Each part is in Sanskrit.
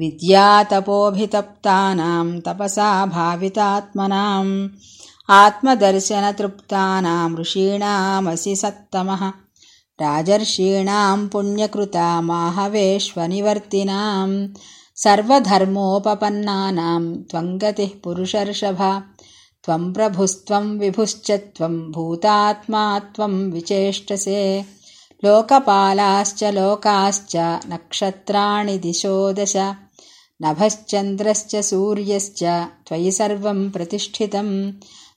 विद्यातपोऽभितप्तानाम् तपसा भावितात्मनाम् आत्मदर्शनतृप्तानाम् ऋषीणामसि सत्तमः राजर्षीणाम् पुण्यकृतामाहवेश्वनिवर्तिनाम् सर्वधर्मोपपन्नानाम् त्वम् गतिः पुरुषर्षभा त्वम् प्रभुस्त्वम् विभुश्च त्वम् भूतात्मा त्वम् विचेष्टसे लोकपालाश्च लोकाश्च नक्षत्राणि दिशो दश। नभश्चन्द्रश्च सूर्यश्च त्वयि सर्वम् प्रतिष्ठितम्।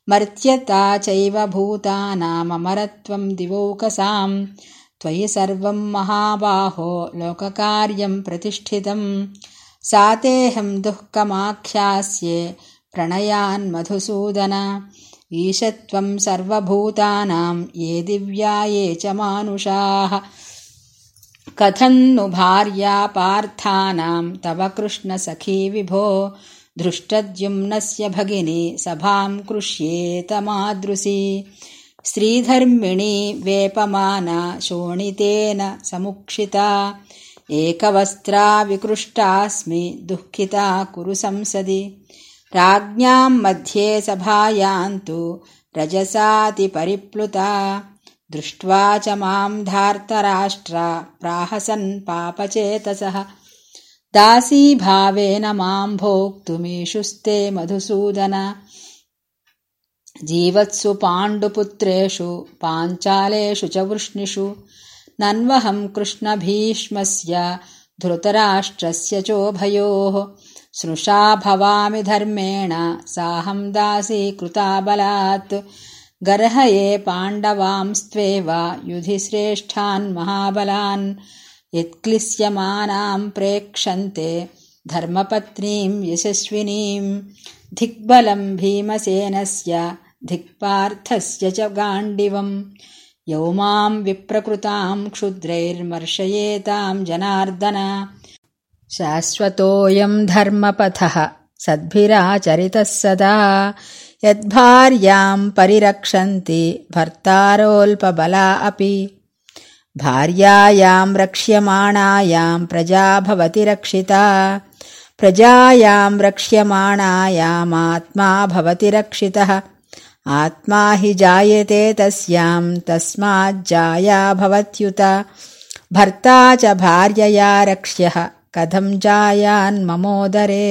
मर्त्यता चैव भूतानामरत्वम् दिवौकसाम्। त्वयि सर्वम् महाबाहो लोककार्यम् प्रतिष्ठितम्। सा तेऽहम् दुःखमाख्यास्ये प्रणयान्मधुसूदन ईशत्वम् सर्वभूतानाम् ये दिव्या ये च मानुषाः। कथम् नु भार्या पार्थानाम् तव कृष्णसखी विभो। धृष्टद्युम्नस्य भगिनी सभाम् कृष्येत मादृशी श्रीधर्मिणी वेपमाना शोणितेन समुक्षिता। एकवस्त्रा विकृष्टास्मि दुःखिता कुरु संसदि राज्ञाम् मध्ये सभायान्तु रजसातिपरिप्लुता। दृष्ट्वा च माम् धार्तराष्ट्रा प्राहसन् पापचेतसः। दासीभावेन माम् भोक्तुमीशुस्ते मधुसूदन। जीवत्सु पाण्डुपुत्रेषु पाञ्चालेषु च वृष्णिषु। नन्वहम् कृष्णभीष्मस्य धृतराष्ट्रस्य चोभयोः। सृषा भवामि धर्मेण साहम् दासी कृता बलात्। गर्हये पाण्डवांस्त्वेव युधि श्रेष्ठान् महाबलान्। यत्क्लिश्यमानाम् प्रेक्षन्ते धर्मपत्नीम् यशस्विनीम्। धिक्बलम् भीमसेनस्य धिक्पार्थस्य च गाण्डिवम् यौ माम् विप्रकृताम् क्षुद्रैर्मर्शयेताम् जनार्दन। शाश्वतोऽयम् धर्मपथः सद्भिराचरितः सदा। यद्भार्याम् परिरक्षन्ति भर्तारोऽल्पबला अपि। भार्यायाम् रक्ष्यमाणायाम् प्रजा भवति रक्षिता। प्रजायाम् रक्ष्यमाणायामात्मा भवति रक्षितः आत्मा हि जायते तस्याम् तस्माज्जाया भवत्युत। भर्ता च भार्यया रक्ष्यः। कथम् जायान्ममोदरे